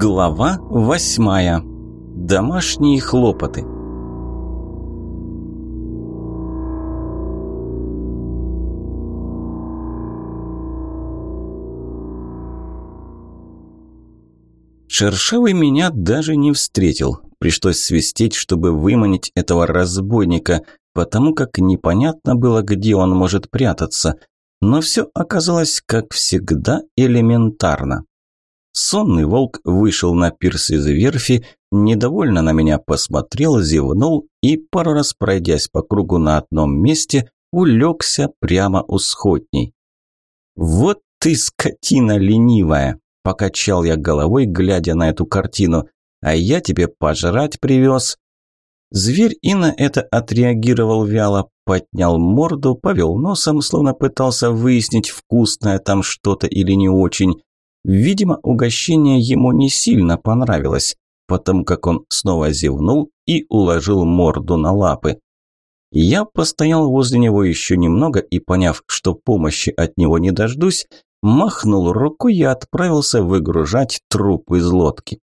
Глава восьмая. Домашние хлопоты. Шершавый меня даже не встретил. Пришлось свистеть, чтобы выманить этого разбойника, потому как непонятно было, где он может прятаться. Но все оказалось, как всегда, элементарно. Сонный волк вышел на пирс из верфи, недовольно на меня посмотрел, зевнул и, пару раз пройдясь по кругу на одном месте, улегся прямо у сходней. «Вот ты скотина ленивая!» – покачал я головой, глядя на эту картину. «А я тебе пожрать привез!» Зверь и на это отреагировал вяло, поднял морду, повел носом, словно пытался выяснить, вкусное там что-то или не очень. Видимо, угощение ему не сильно понравилось, потому как он снова зевнул и уложил морду на лапы. Я постоял возле него еще немного и, поняв, что помощи от него не дождусь, махнул рукой и отправился выгружать труп из лодки.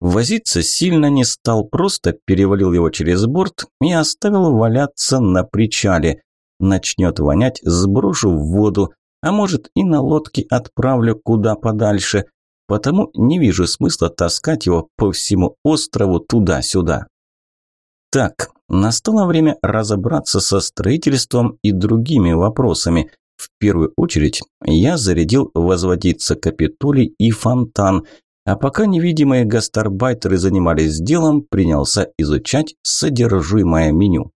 Возиться сильно не стал, просто перевалил его через борт и оставил валяться на причале. Начнет вонять, сброшу в воду, а может и на лодке отправлю куда подальше, потому не вижу смысла таскать его по всему острову туда-сюда. Так, настало время разобраться со строительством и другими вопросами. В первую очередь я зарядил возводиться Капитолий и фонтан, а пока невидимые гастарбайтеры занимались делом, принялся изучать содержимое меню.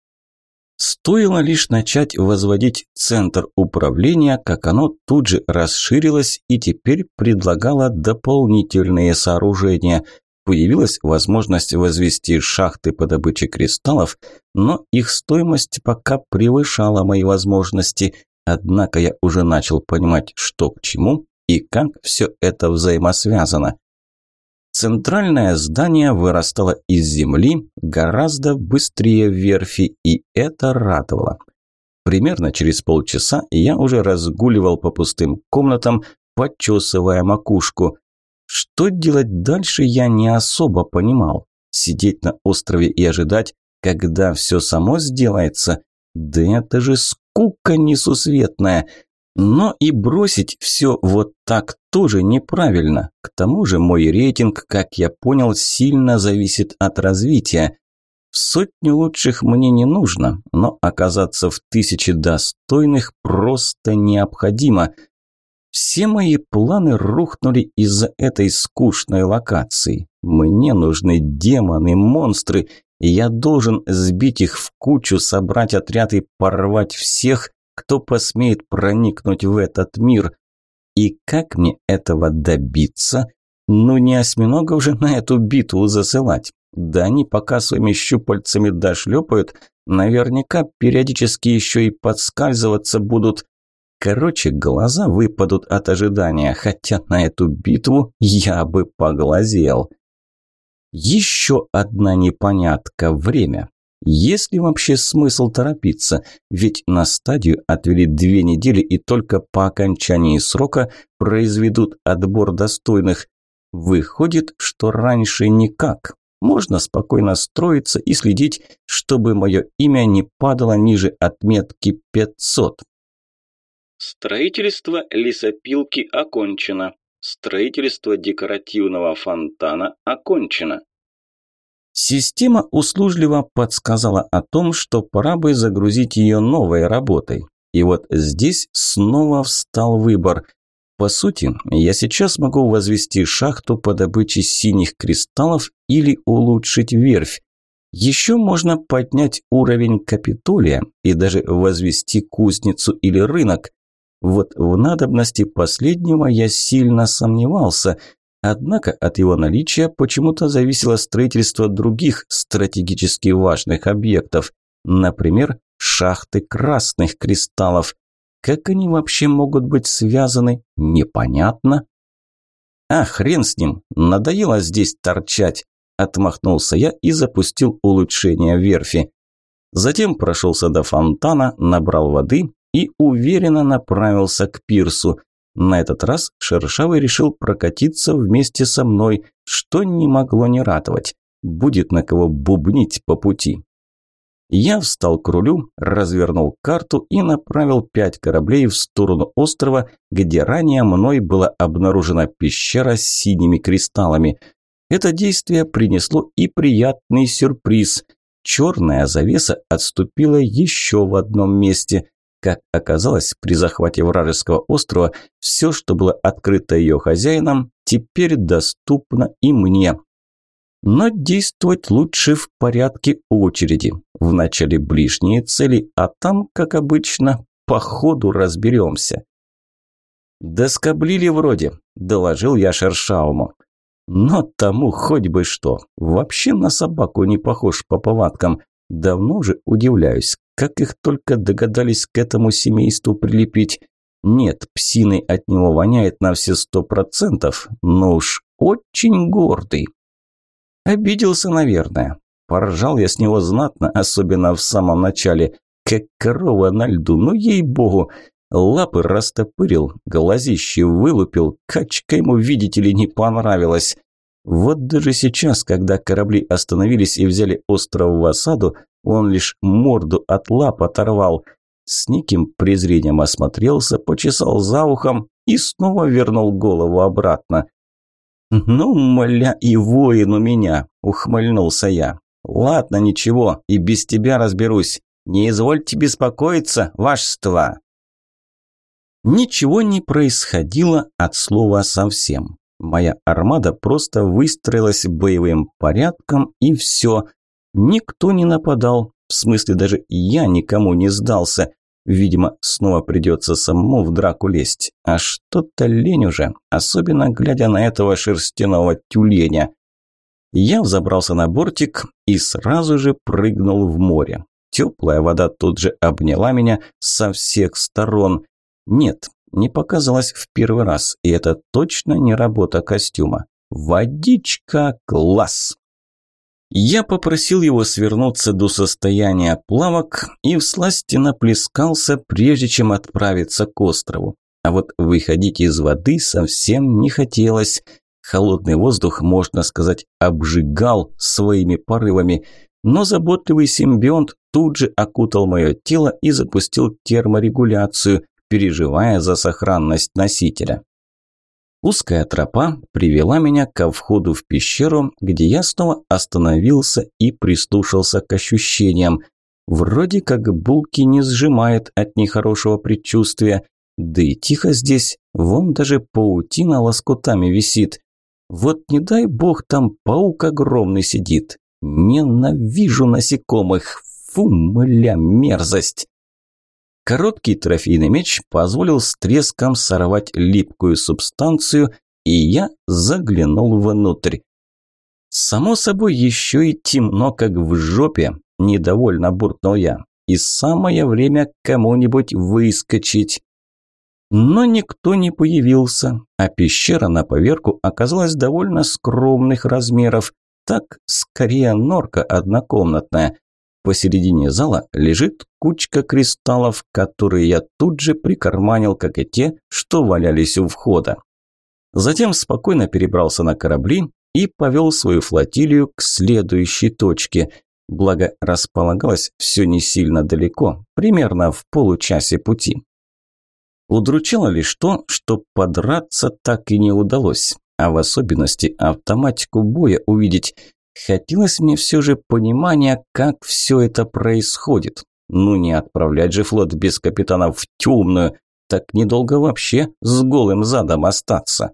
Стоило лишь начать возводить центр управления, как оно тут же расширилось и теперь предлагало дополнительные сооружения. Появилась возможность возвести шахты по добыче кристаллов, но их стоимость пока превышала мои возможности, однако я уже начал понимать, что к чему и как все это взаимосвязано. Центральное здание вырастало из земли гораздо быстрее верфи, и это радовало. Примерно через полчаса я уже разгуливал по пустым комнатам, почесывая макушку. Что делать дальше, я не особо понимал. Сидеть на острове и ожидать, когда все само сделается? Да это же скука несусветная. Но и бросить все вот так тоже неправильно. К тому же мой рейтинг, как я понял, сильно зависит от развития. В сотню лучших мне не нужно, но оказаться в тысяче достойных просто необходимо. Все мои планы рухнули из-за этой скучной локации. Мне нужны демоны, монстры, я должен сбить их в кучу, собрать отряд и порвать всех, кто посмеет проникнуть в этот мир. И как мне этого добиться? Ну не осьминога уже на эту битву засылать. Да они пока своими щупальцами дошлепают, наверняка периодически еще и подскальзываться будут. Короче, глаза выпадут от ожидания, хотя на эту битву я бы поглазел. Еще одна непонятка – время. Есть ли вообще смысл торопиться? Ведь на стадию отвели две недели и только по окончании срока произведут отбор достойных. Выходит, что раньше никак. Можно спокойно строиться и следить, чтобы мое имя не падало ниже отметки 500. Строительство лесопилки окончено. Строительство декоративного фонтана окончено. Система услужливо подсказала о том, что пора бы загрузить ее новой работой. И вот здесь снова встал выбор. По сути, я сейчас могу возвести шахту по добыче синих кристаллов или улучшить верфь. Еще можно поднять уровень Капитолия и даже возвести кузницу или рынок. Вот в надобности последнего я сильно сомневался – Однако от его наличия почему-то зависело строительство других стратегически важных объектов, например, шахты красных кристаллов. Как они вообще могут быть связаны, непонятно. А хрен с ним, надоело здесь торчать, отмахнулся я и запустил улучшение верфи. Затем прошелся до фонтана, набрал воды и уверенно направился к пирсу. На этот раз Шершавый решил прокатиться вместе со мной, что не могло не радовать. Будет на кого бубнить по пути. Я встал к рулю, развернул карту и направил пять кораблей в сторону острова, где ранее мной была обнаружена пещера с синими кристаллами. Это действие принесло и приятный сюрприз. Черная завеса отступила еще в одном месте. Как оказалось, при захвате вражеского острова все, что было открыто ее хозяином, теперь доступно и мне. Но действовать лучше в порядке очереди. Вначале ближние цели, а там, как обычно, по ходу разберемся. «Доскоблили вроде», – доложил я Шершауму. «Но тому хоть бы что. Вообще на собаку не похож по повадкам. Давно же удивляюсь, как их только догадались к этому семейству прилепить. Нет, псиной от него воняет на все сто процентов, но уж очень гордый». Обиделся, наверное. Поржал я с него знатно, особенно в самом начале. Как корова на льду, ну ей-богу. Лапы растопырил, глазище вылупил, качка ему, видите ли, не понравилась. Вот даже сейчас, когда корабли остановились и взяли остров в осаду, он лишь морду от лап оторвал. С неким презрением осмотрелся, почесал за ухом и снова вернул голову обратно. «Ну, мля, и воин у меня!» – ухмыльнулся я. «Ладно, ничего, и без тебя разберусь. Не извольте беспокоиться, вашество!» Ничего не происходило от слова совсем. Моя армада просто выстроилась боевым порядком и все. Никто не нападал, в смысле даже я никому не сдался. Видимо, снова придется самому в драку лезть. А что-то лень уже, особенно глядя на этого шерстяного тюленя. Я взобрался на бортик и сразу же прыгнул в море. Теплая вода тут же обняла меня со всех сторон. Нет, не показалось в первый раз, и это точно не работа костюма. Водичка класс! Я попросил его свернуться до состояния плавок и в сласти наплескался, прежде чем отправиться к острову. А вот выходить из воды совсем не хотелось. Холодный воздух, можно сказать, обжигал своими порывами, но заботливый симбионт тут же окутал мое тело и запустил терморегуляцию, переживая за сохранность носителя. Узкая тропа привела меня ко входу в пещеру, где я снова остановился и прислушался к ощущениям. Вроде как булки не сжимает от нехорошего предчувствия, да и тихо здесь, вон даже паутина лоскутами висит. Вот не дай бог там паук огромный сидит. Ненавижу насекомых, фу, мля, мерзость. Короткий трофейный меч позволил с треском сорвать липкую субстанцию, и я заглянул внутрь. Само собой, еще и темно, как в жопе, недовольно буркнул я. И самое время кому-нибудь выскочить. Но никто не появился, а пещера на поверку оказалась довольно скромных размеров. Так, скорее норка однокомнатная. Посередине зала лежит кучка кристаллов, которые я тут же прикарманил, как и те, что валялись у входа. Затем спокойно перебрался на корабли и повел свою флотилию к следующей точке. Благо, располагалось все не сильно далеко, примерно в получасе пути. Удручало лишь то, что подраться так и не удалось, а в особенности автоматику боя увидеть – Хотелось мне все же понимания, как все это происходит. Ну не отправлять же флот без капитана в темную, так недолго вообще с голым задом остаться.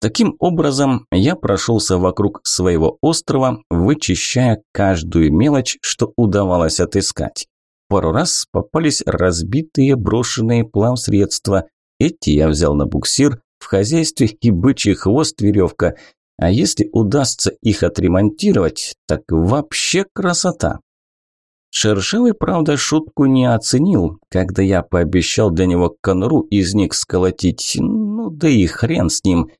Таким образом, я прошелся вокруг своего острова, вычищая каждую мелочь, что удавалось отыскать. Пару раз попались разбитые брошенные плавсредства. Эти я взял на буксир, в хозяйстве и бычий хвост веревка. А если удастся их отремонтировать, так вообще красота. Шершавый, правда, шутку не оценил, когда я пообещал для него конуру из них сколотить. Ну да и хрен с ним.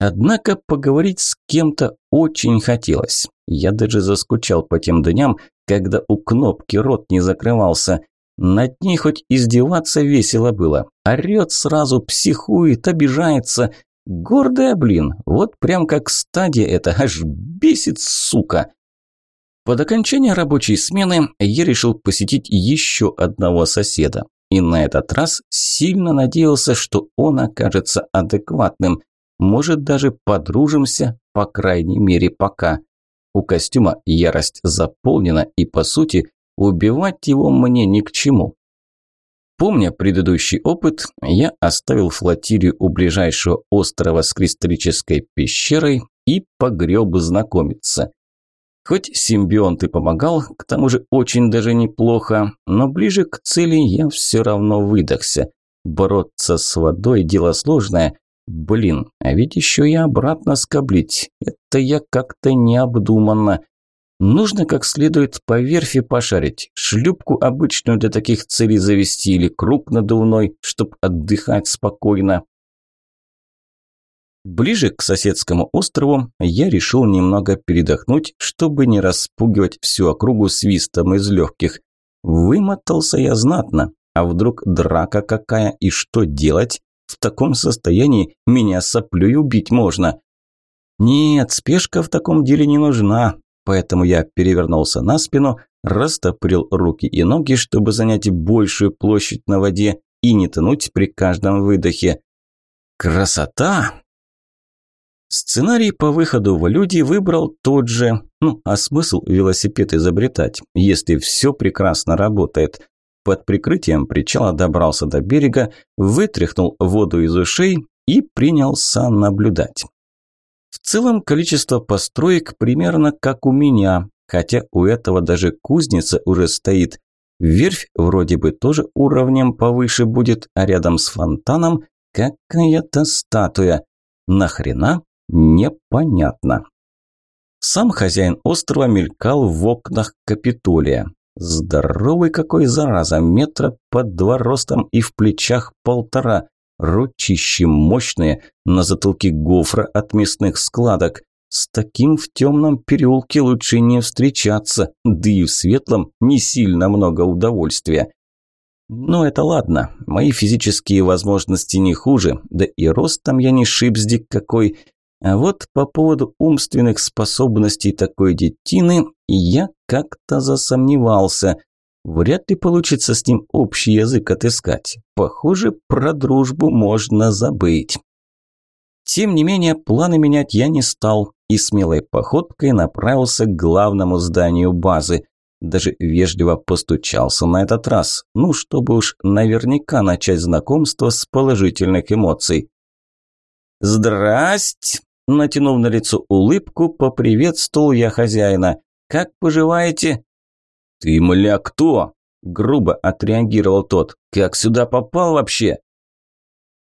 Однако поговорить с кем-то очень хотелось. Я даже заскучал по тем дням, когда у кнопки рот не закрывался. Над ней хоть издеваться весело было. Орет сразу, психует, обижается. Гордая, блин, вот прям как стадия это, аж бесит, сука. Под окончание рабочей смены я решил посетить еще одного соседа. И на этот раз сильно надеялся, что он окажется адекватным. Может, даже подружимся, по крайней мере, пока. У костюма ярость заполнена, и, по сути, убивать его мне ни к чему. Помня предыдущий опыт, я оставил флотилию у ближайшего острова с кристаллической пещерой и погреб знакомиться. Хоть симбионт и помогал, к тому же очень даже неплохо, но ближе к цели я все равно выдохся. Бороться с водой – дело сложное. Блин, а ведь еще и обратно скоблить. Это я как-то необдуманно. Нужно как следует по верфи пошарить, шлюпку обычную для таких целей завести или круг надувной, чтоб отдыхать спокойно. Ближе к соседскому острову я решил немного передохнуть, чтобы не распугивать всю округу свистом из легких. Вымотался я знатно, а вдруг драка какая и что делать? В таком состоянии меня соплей убить можно. Нет, спешка в таком деле не нужна, поэтому я перевернулся на спину, растопырил руки и ноги, чтобы занять большую площадь на воде и не тянуть при каждом выдохе. Красота! Сценарий по выходу в люди выбрал тот же. Ну, а смысл велосипед изобретать, если все прекрасно работает? Под прикрытием причала добрался до берега, вытряхнул воду из ушей и принялся наблюдать. В целом количество построек примерно как у меня, хотя у этого даже кузница уже стоит. Верфь вроде бы тоже уровнем повыше будет, а рядом с фонтаном какая-то статуя. Нахрена? Непонятно. Сам хозяин острова мелькал в окнах Капитолия. Здоровый какой, зараза, метра под два ростом и в плечах полтора. Ручищи мощные, на затылке гофра от мясных складок. С таким в темном переулке лучше не встречаться, да и в светлом не сильно много удовольствия. Но это ладно, мои физические возможности не хуже, да и ростом я не шипздик какой, а вот по поводу умственных способностей такой детины я как-то засомневался. Вряд ли получится с ним общий язык отыскать. Похоже, про дружбу можно забыть. Тем не менее, планы менять я не стал и смелой походкой направился к главному зданию базы. Даже вежливо постучался на этот раз, ну, чтобы уж наверняка начать знакомство с положительных эмоций. «Здрасте!» Натянув на лицо улыбку, поприветствовал я хозяина. «Как поживаете?» «Ты, мля, кто?» – грубо отреагировал тот. «Как сюда попал вообще?»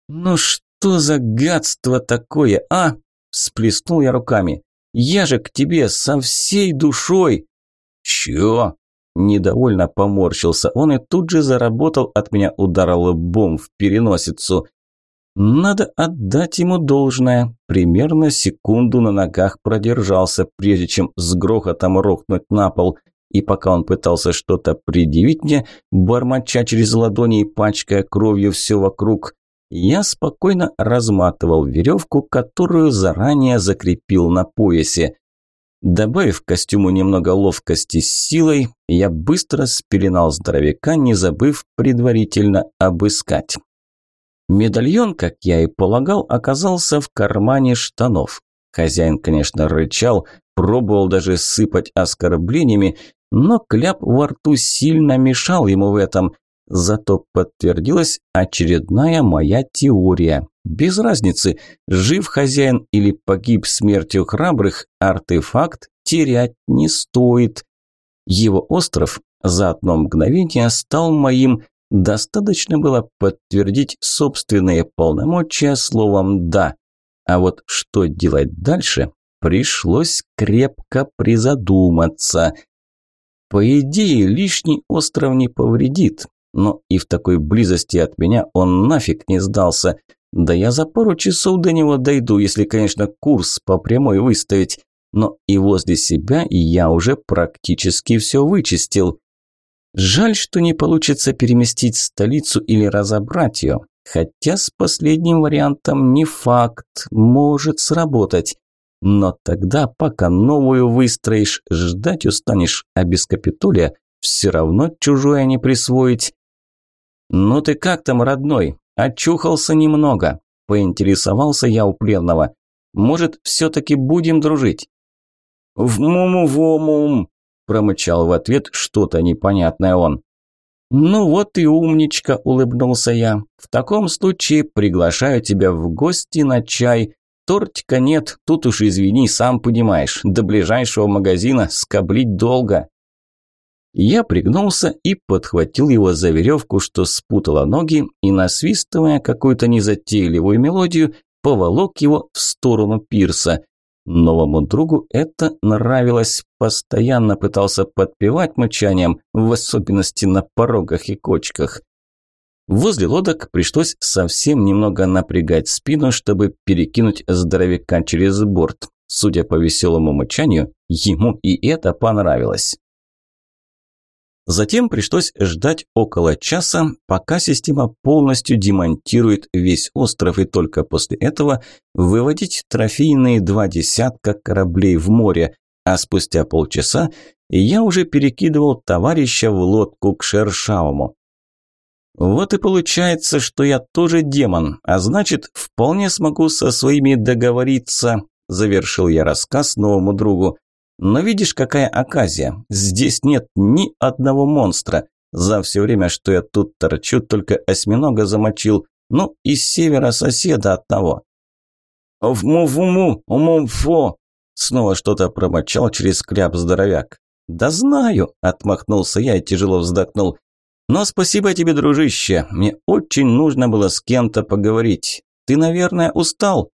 «Ну что за гадство такое, а?» – всплеснул я руками. «Я же к тебе со всей душой!» «Чё?» – недовольно поморщился он и тут же заработал от меня удар лбом в переносицу. Надо отдать ему должное. Примерно секунду на ногах продержался, прежде чем с грохотом рухнуть на пол. И пока он пытался что-то предъявить мне, бормоча через ладони и пачкая кровью все вокруг, я спокойно разматывал веревку, которую заранее закрепил на поясе. Добавив костюму немного ловкости с силой, я быстро спеленал здоровяка, не забыв предварительно обыскать. Медальон, как я и полагал, оказался в кармане штанов. Хозяин, конечно, рычал, пробовал даже сыпать оскорблениями, но кляп во рту сильно мешал ему в этом. Зато подтвердилась очередная моя теория. Без разницы, жив хозяин или погиб смертью храбрых, артефакт терять не стоит. Его остров за одно мгновение стал моим, Достаточно было подтвердить собственные полномочия словом «да». А вот что делать дальше, пришлось крепко призадуматься. По идее, лишний остров не повредит, но и в такой близости от меня он нафиг не сдался. Да я за пару часов до него дойду, если, конечно, курс по прямой выставить. Но и возле себя я уже практически все вычистил. Жаль, что не получится переместить столицу или разобрать ее. Хотя с последним вариантом не факт, может сработать. Но тогда, пока новую выстроишь, ждать устанешь, а без Капитолия все равно чужое не присвоить. «Ну ты как там, родной? Очухался немного?» – поинтересовался я у пленного. «Может, все-таки будем дружить?» «В-муму-во-мум!» – промычал в ответ что-то непонятное он. «Ну вот и умничка», – улыбнулся я. «В таком случае приглашаю тебя в гости на чай. Тортика нет, тут уж извини, сам понимаешь, до ближайшего магазина скоблить долго». Я пригнулся и подхватил его за веревку, что спутала ноги, и, насвистывая какую-то незатейливую мелодию, поволок его в сторону пирса. Новому другу это нравилось, постоянно пытался подпевать мычанием, в особенности на порогах и кочках. Возле лодок пришлось совсем немного напрягать спину, чтобы перекинуть здоровяка через борт. Судя по веселому мычанию, ему и это понравилось. Затем пришлось ждать около часа, пока система полностью демонтирует весь остров и только после этого выводить трофейные два десятка кораблей в море, а спустя полчаса я уже перекидывал товарища в лодку к Шершавому. Вот и получается, что я тоже демон, а значит, вполне смогу со своими договориться, завершил я рассказ новому другу. Но видишь, какая оказия. Здесь нет ни одного монстра. За все время, что я тут торчу, только осьминога замочил. Ну, из севера соседа одного. «Вму-вму, уму-фо!» Снова что-то промочал через кляп здоровяк. «Да знаю!» – отмахнулся я и тяжело вздохнул. «Но спасибо тебе, дружище. Мне очень нужно было с кем-то поговорить. Ты, наверное, устал?»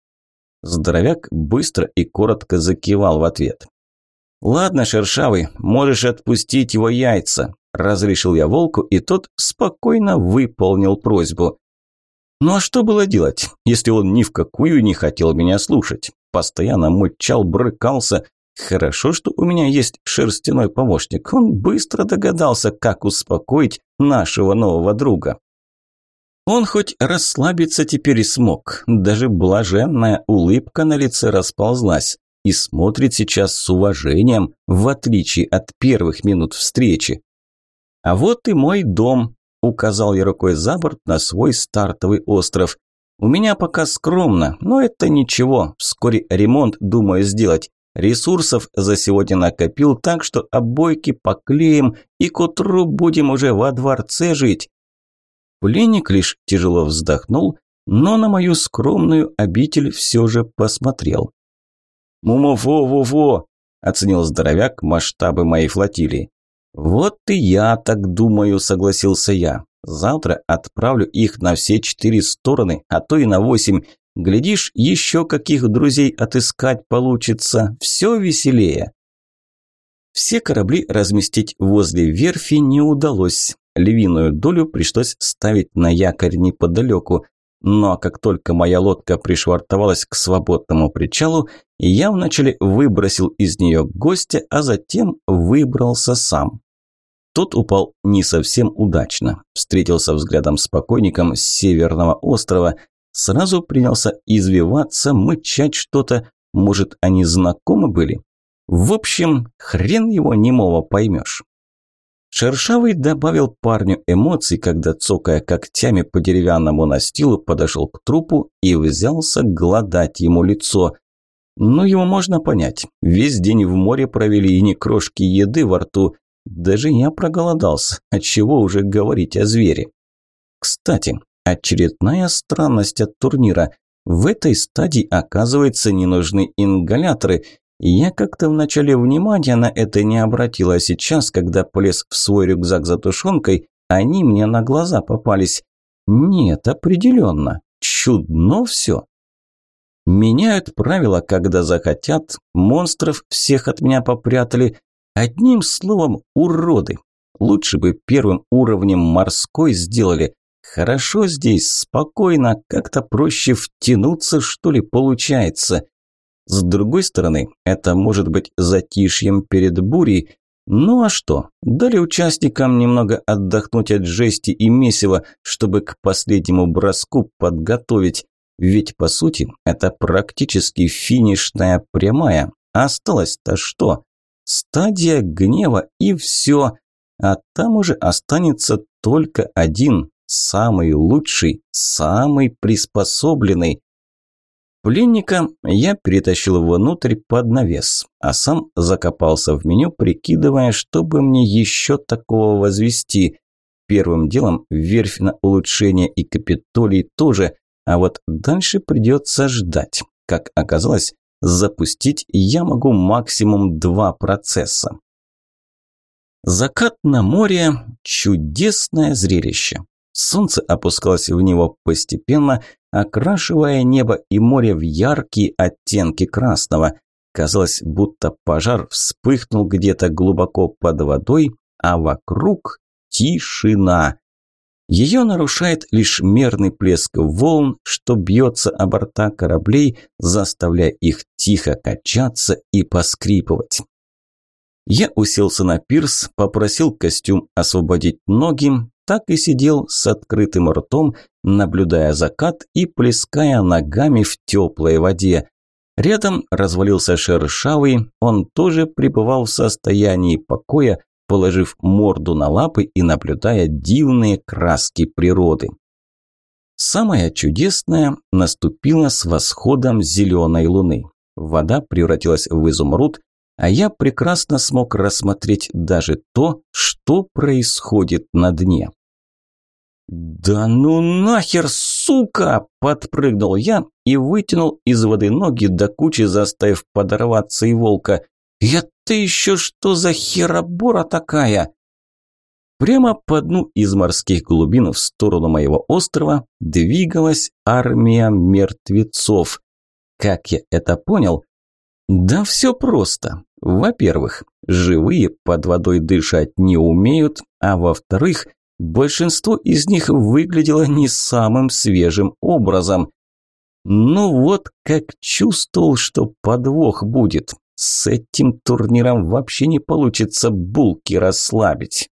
Здоровяк быстро и коротко закивал в ответ. «Ладно, Шершавый, можешь отпустить его яйца», – разрешил я волку, и тот спокойно выполнил просьбу. Ну а что было делать, если он ни в какую не хотел меня слушать? Постоянно мычал, брыкался. Хорошо, что у меня есть шерстяной помощник. Он быстро догадался, как успокоить нашего нового друга. Он хоть расслабиться теперь и смог. Даже блаженная улыбка на лице расползлась и смотрит сейчас с уважением, в отличие от первых минут встречи. «А вот и мой дом», – указал я рукой за борт на свой стартовый остров. «У меня пока скромно, но это ничего, вскоре ремонт думаю сделать. Ресурсов за сегодня накопил так, что обойки поклеим и к утру будем уже во дворце жить». Пленник лишь тяжело вздохнул, но на мою скромную обитель все же посмотрел. «Мумофо-во-во!» – оценил здоровяк масштабы моей флотилии. «Вот и я так думаю», – согласился я. «Завтра отправлю их на все четыре стороны, а то и на восемь. Глядишь, еще каких друзей отыскать получится. Все веселее». Все корабли разместить возле верфи не удалось. Львиную долю пришлось ставить на якорь неподалеку. Но как только моя лодка пришвартовалась к свободному причалу, я вначале выбросил из нее гостя, а затем выбрался сам. Тот упал не совсем удачно. Встретился взглядом с покойником с северного острова. Сразу принялся извиваться, мычать что-то. Может, они знакомы были? В общем, хрен его немого поймешь. Шершавый добавил парню эмоций, когда, цокая когтями по деревянному настилу, подошел к трупу и взялся гладать ему лицо. Ну, его можно понять. Весь день в море провели и ни крошки еды во рту. Даже я проголодался, отчего уже говорить о звере. Кстати, очередная странность от турнира. В этой стадии, оказывается, не нужны ингаляторы – я как-то вначале внимания на это не обратил, а сейчас, когда полез в свой рюкзак за тушенкой, они мне на глаза попались. Нет, определенно. Чудно все. Меняют правила, когда захотят. Монстров всех от меня попрятали. Одним словом, уроды. Лучше бы первым уровнем морской сделали. Хорошо здесь, спокойно, как-то проще втянуться, что ли, получается. С другой стороны, это может быть затишьем перед бурей. Ну а что? Дали участникам немного отдохнуть от жести и месива, чтобы к последнему броску подготовить. Ведь, по сути, это практически финишная прямая. Осталось-то что? Стадия гнева и все. А там уже останется только один, самый лучший, самый приспособленный. Пленника я перетащил внутрь под навес, а сам закопался в меню, прикидывая, чтобы мне еще такого возвести. Первым делом верфь на улучшение и капитолий тоже, а вот дальше придется ждать. Как оказалось, запустить я могу максимум два процесса. Закат на море – чудесное зрелище. Солнце опускалось в него постепенно, окрашивая небо и море в яркие оттенки красного. Казалось, будто пожар вспыхнул где-то глубоко под водой, а вокруг тишина. Ее нарушает лишь мерный плеск волн, что бьется о борта кораблей, заставляя их тихо качаться и поскрипывать. Я уселся на пирс, попросил костюм освободить ноги, так и сидел с открытым ртом, наблюдая закат и плеская ногами в теплой воде. Рядом развалился шершавый, он тоже пребывал в состоянии покоя, положив морду на лапы и наблюдая дивные краски природы. Самое чудесное наступило с восходом зеленой луны. Вода превратилась в изумруд, а я прекрасно смог рассмотреть даже то, что происходит на дне. «Да ну нахер, сука!» – подпрыгнул я и вытянул из воды ноги до кучи, заставив подорваться и волка. «Это еще что за херобора такая?» Прямо по дну из морских глубин в сторону моего острова двигалась армия мертвецов. Как я это понял? Да все просто. Во-первых, живые под водой дышать не умеют, а во-вторых, большинство из них выглядело не самым свежим образом. Ну вот как чувствовал, что подвох будет. С этим турниром вообще не получится булки расслабить.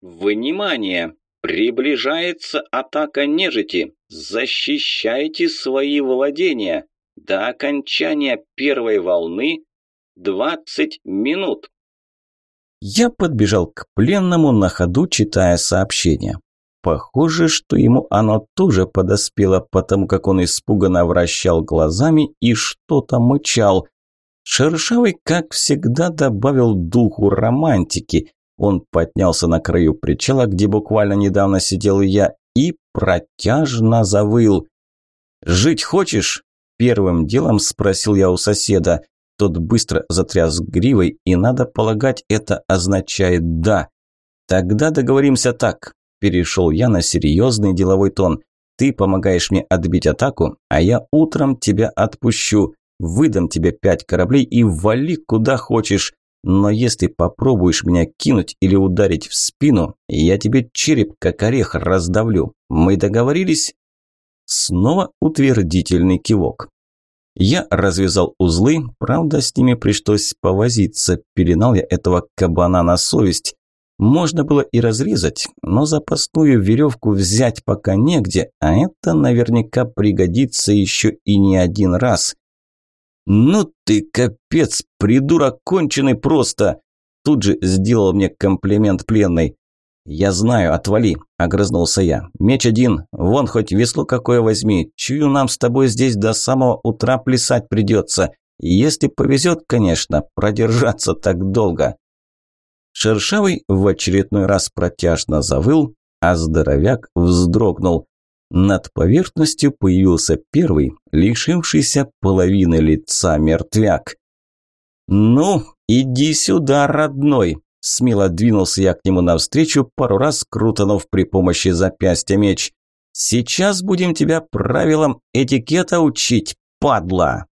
Внимание! Приближается атака нежити. Защищайте свои владения. До окончания первой волны 20 минут. Я подбежал к пленному на ходу, читая сообщение. Похоже, что ему оно тоже подоспело, потому как он испуганно вращал глазами и что-то мычал. Шершавый, как всегда, добавил духу романтики. Он поднялся на краю причала, где буквально недавно сидел я, и протяжно завыл. «Жить хочешь?» Первым делом спросил я у соседа. Тот быстро затряс гривой, и, надо полагать, это означает «да». «Тогда договоримся так», – перешел я на серьезный деловой тон. «Ты помогаешь мне отбить атаку, а я утром тебя отпущу. Выдам тебе пять кораблей и вали куда хочешь. Но если попробуешь меня кинуть или ударить в спину, я тебе череп как орех раздавлю. Мы договорились?» Снова утвердительный кивок. Я развязал узлы, правда, с ними пришлось повозиться, пеленал я этого кабана на совесть. Можно было и разрезать, но запасную веревку взять пока негде, а это наверняка пригодится еще и не один раз. «Ну ты капец, придурок конченый просто!» Тут же сделал мне комплимент пленный. «Я знаю, отвали», – огрызнулся я. «Меч один, вон хоть весло какое возьми. Чую, нам с тобой здесь до самого утра плясать придется. Если повезет, конечно, продержаться так долго». Шершавый в очередной раз протяжно завыл, а здоровяк вздрогнул. Над поверхностью появился первый, лишившийся половины лица мертвяк. «Ну, иди сюда, родной!» Смело двинулся я к нему навстречу, пару раз крутанув при помощи запястья меч. «Сейчас будем тебя правилам этикета учить, падла!»